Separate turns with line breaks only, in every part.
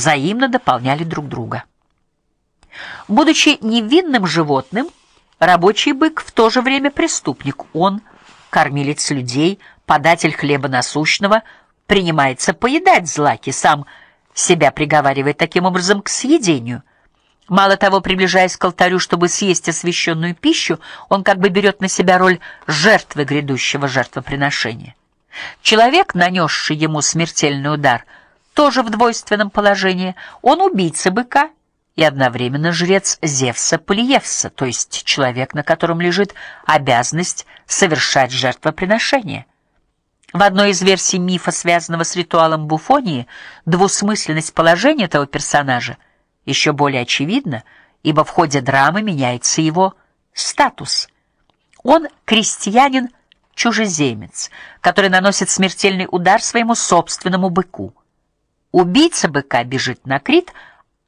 взаимно дополняли друг друга. Будучи невинным животным, рабочий бык в то же время преступник. Он кормилец людей, податель хлеба насущного, принимается поедать злаки, сам себя приговаривает таким образом к съедению. Мало того, приближаясь к алтарю, чтобы съесть освященную пищу, он как бы берет на себя роль жертвы грядущего жертвоприношения. Человек, нанесший ему смертельный удар, тоже в двойственном положении. Он убийца быка и одновременно жрец Зевса Полиевса, то есть человек, на котором лежит обязанность совершать жертвоприношение. В одной из версий мифа, связанного с ритуалом Буфонии, двусмысленность положения этого персонажа еще более очевидна, ибо в ходе драмы меняется его статус. Он крестьянин-чужеземец, который наносит смертельный удар своему собственному быку. Убийца быка бежит на Крит,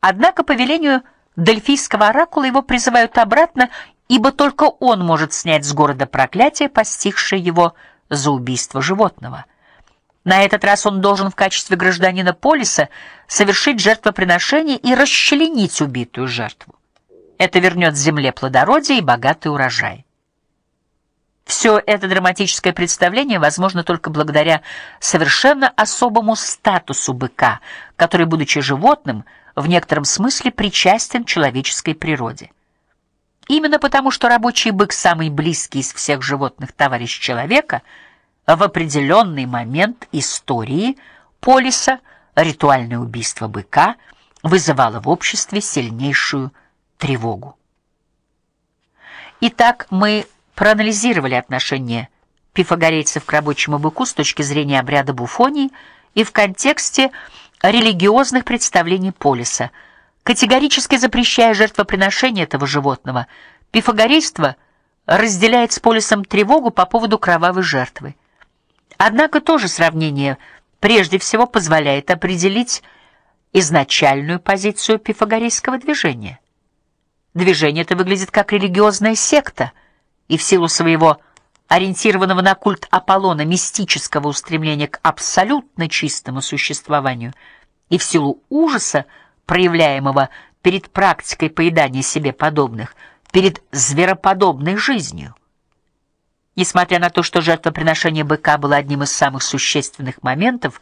однако по велению дельфийского оракула его призывают обратно, ибо только он может снять с города проклятие, постигшее его за убийство животного. На этот раз он должен в качестве гражданина полиса совершить жертвоприношение и расчленить убитую жертву. Это вернет земле плодородие и богатый урожай. Все это драматическое представление возможно только благодаря совершенно особому статусу быка, который, будучи животным, в некотором смысле причастен человеческой природе. Именно потому, что рабочий бык самый близкий из всех животных товарищ человека, в определенный момент истории полиса ритуальное убийство быка вызывало в обществе сильнейшую тревогу. Итак, мы проанализировали отношение пифагорейцев к рабочему быку с точки зрения обряда буфонии и в контексте религиозных представлений полиса – Категорически запрещая жертвоприношение этого животного, пифагорейство разделяет с полисом тревогу по поводу кровавой жертвы. Однако тоже сравнение прежде всего позволяет определить изначальную позицию пифагорейского движения. Движение это выглядит как религиозная секта, и в силу своего ориентированного на культ Аполлона мистического устремления к абсолютно чистому существованию, и в силу ужаса, проявляемого перед практикой поедания себе подобных, перед звероподобной жизнью. Несмотря на то, что жертвоприношение быка было одним из самых существенных моментов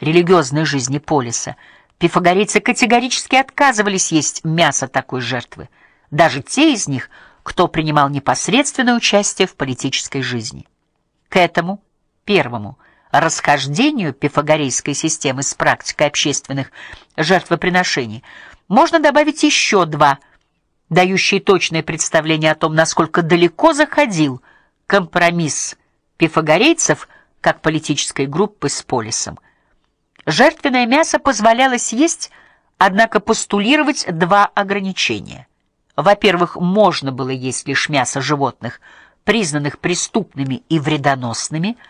религиозной жизни полиса, пифагорейцы категорически отказывались есть мясо такой жертвы, даже те из них, кто принимал непосредственное участие в политической жизни. К этому первому – расхождению пифагорейской системы с практикой общественных жертвоприношений можно добавить еще два, дающие точное представление о том, насколько далеко заходил компромисс пифагорейцев как политической группы с полисом. Жертвенное мясо позволялось есть, однако постулировать два ограничения. Во-первых, можно было есть лишь мясо животных, признанных преступными и вредоносными –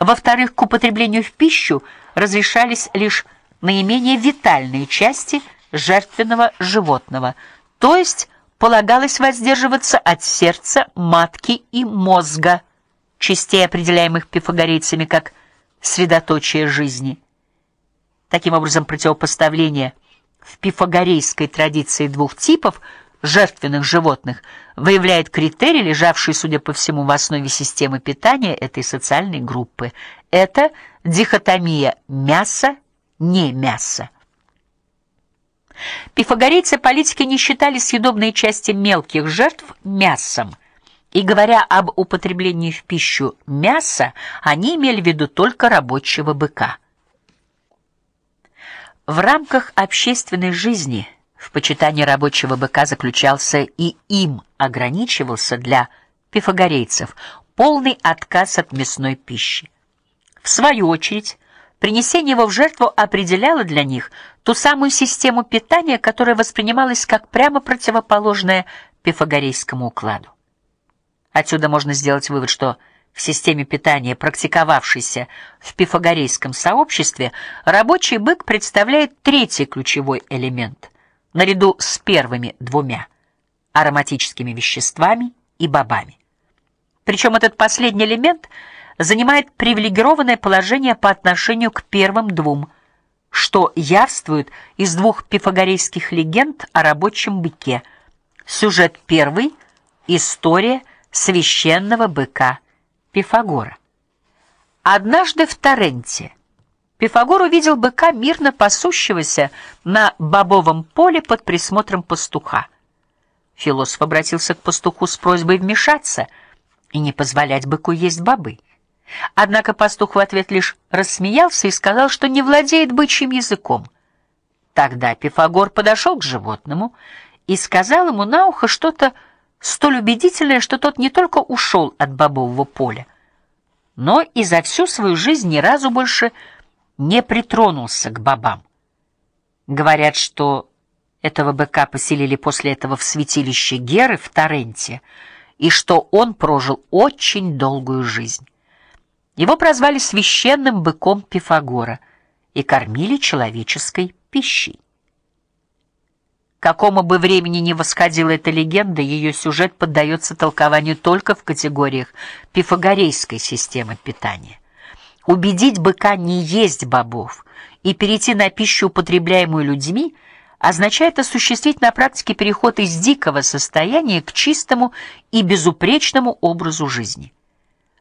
во-вторых, к употреблению в пищу разрешались лишь наименее витальные части жертвенного животного, то есть полагалось воздерживаться от сердца, матки и мозга, частей, определяемых пифагорейцами как средоточие жизни. Таким образом, противопоставление в пифагорейской традиции двух типов – жертвенных животных выявляет критерий, лежавший, судя по всему, в основе системы питания этой социальной группы. Это дихотомия мясо не мясо. Пифагорейцы политики не считали съедобные части мелких жертв мясом. И говоря об употреблении в пищу мяса, они имели в виду только рабочего быка. В рамках общественной жизни – в почитании рабочего быка заключался и им ограничивался для пифагорейцев полный отказ от мясной пищи. В свою очередь, принесение его в жертву определяло для них ту самую систему питания, которая воспринималась как прямо противоположная пифагорейскому укладу. Отсюда можно сделать вывод, что в системе питания, практиковавшейся в пифагорейском сообществе, рабочий бык представляет третий ключевой элемент наряду с первыми двумя ароматическими веществами и бобами. Причем этот последний элемент занимает привилегированное положение по отношению к первым двум, что явствует из двух пифагорейских легенд о рабочем быке. Сюжет первый история священного быка Пифагора. Однажды в Таренте Пифагор увидел быка мирно пасущегося на бобовом поле под присмотром пастуха. Философ обратился к пастуху с просьбой вмешаться и не позволять быку есть бобы. Однако пастух в ответ лишь рассмеялся и сказал, что не владеет бычьим языком. Тогда Пифагор подошел к животному и сказал ему на ухо что-то столь убедительное, что тот не только ушел от бобового поля, но и за всю свою жизнь ни разу больше не притронулся к бобам. Говорят, что этого быка поселили после этого в святилище Геры в Таренте, и что он прожил очень долгую жизнь. Его прозвали священным быком Пифагора и кормили человеческой пищей. Какому бы времени ни восходила эта легенда, ее сюжет поддается толкованию только в категориях пифагорейской системы питания. Убедить быка не есть бобов и перейти на пищу, употребляемую людьми, означает осуществить на практике переход из дикого состояния к чистому и безупречному образу жизни.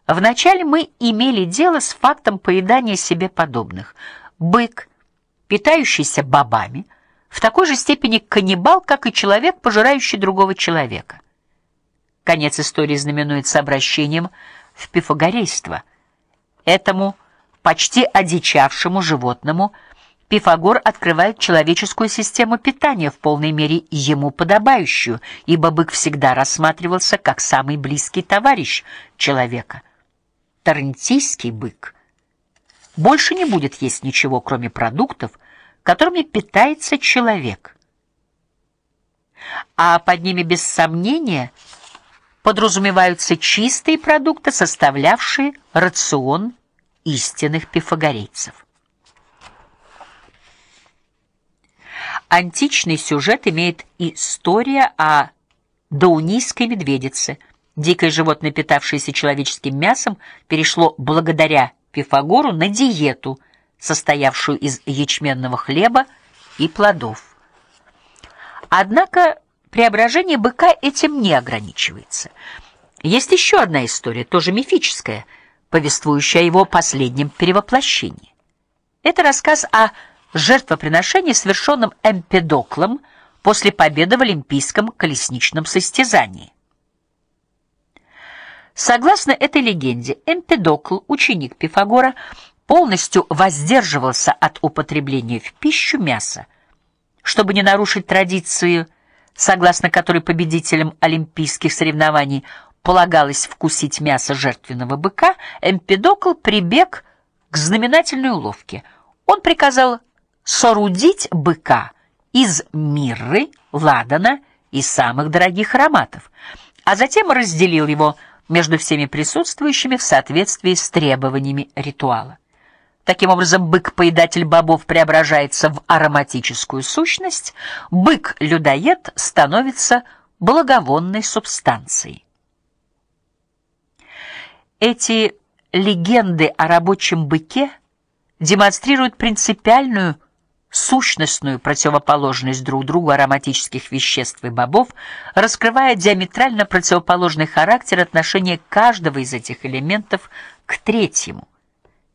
Вначале мы имели дело с фактом поедания себе подобных. Бык, питающийся бобами, в такой же степени каннибал, как и человек, пожирающий другого человека. Конец истории знаменуется обращением в пифагорейство. Этому почти одичавшему животному Пифагор открывает человеческую систему питания в полной мере ему подобающую, ибо бык всегда рассматривался как самый близкий товарищ человека тарантийский бык больше не будет есть ничего, кроме продуктов, которыми питается человек. А под ними без сомнения подразумеваются чистые продукты, составлявшие рацион истинных пифагорейцев. Античный сюжет имеет история о даунийской медведице – Дикое животное, питавшееся человеческим мясом, перешло благодаря Пифагору на диету, состоявшую из ячменного хлеба и плодов. Однако преображение быка этим не ограничивается. Есть еще одна история, тоже мифическая, повествующая о его последнем перевоплощении. Это рассказ о жертвоприношении, совершенном Эмпедоклом после победы в олимпийском колесничном состязании. Согласно этой легенде, Эмпедокл, ученик Пифагора, полностью воздерживался от употребления в пищу мяса, чтобы не нарушить традицию, согласно которой победителям олимпийских соревнований полагалось вкусить мясо жертвенного быка, Эмпедокл прибег к знаменательной уловке. Он приказал соорудить быка из мирры, ладана и самых дорогих ароматов, а затем разделил его между всеми присутствующими в соответствии с требованиями ритуала. Таким образом, бык-поедатель бобов преображается в ароматическую сущность, бык-людоед становится благовонной субстанцией. Эти легенды о рабочем быке демонстрируют принципиальную сущностную противоположность друг другу ароматических веществ и бобов, раскрывая диаметрально противоположный характер отношения каждого из этих элементов к третьему.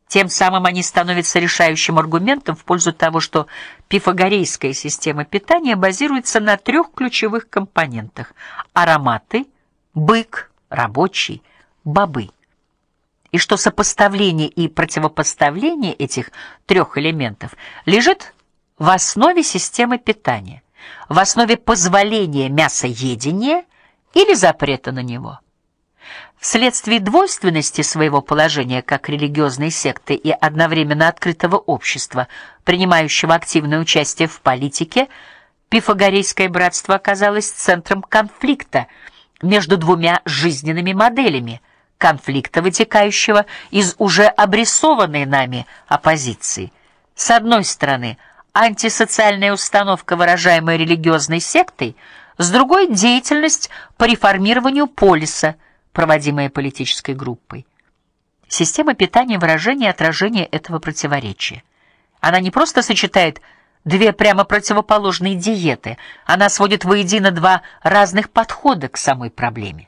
Тем самым они становятся решающим аргументом в пользу того, что пифагорейская система питания базируется на трех ключевых компонентах: ароматы, бык, рабочий, бобы и что сопоставление и противопоставление этих трех элементов лежит в основе системы питания, в основе позволения мясоедения или запрета на него. Вследствие двойственности своего положения как религиозной секты и одновременно открытого общества, принимающего активное участие в политике, пифагорейское братство оказалось центром конфликта между двумя жизненными моделями, конфликта, вытекающего из уже обрисованной нами оппозиции. С одной стороны, антисоциальная установка, выражаемая религиозной сектой, с другой деятельность по реформированию полиса, проводимая политической группой. Система питания выражение отражение этого противоречия. Она не просто сочетает две прямо противоположные диеты, она сводит воедино два разных подхода к самой проблеме.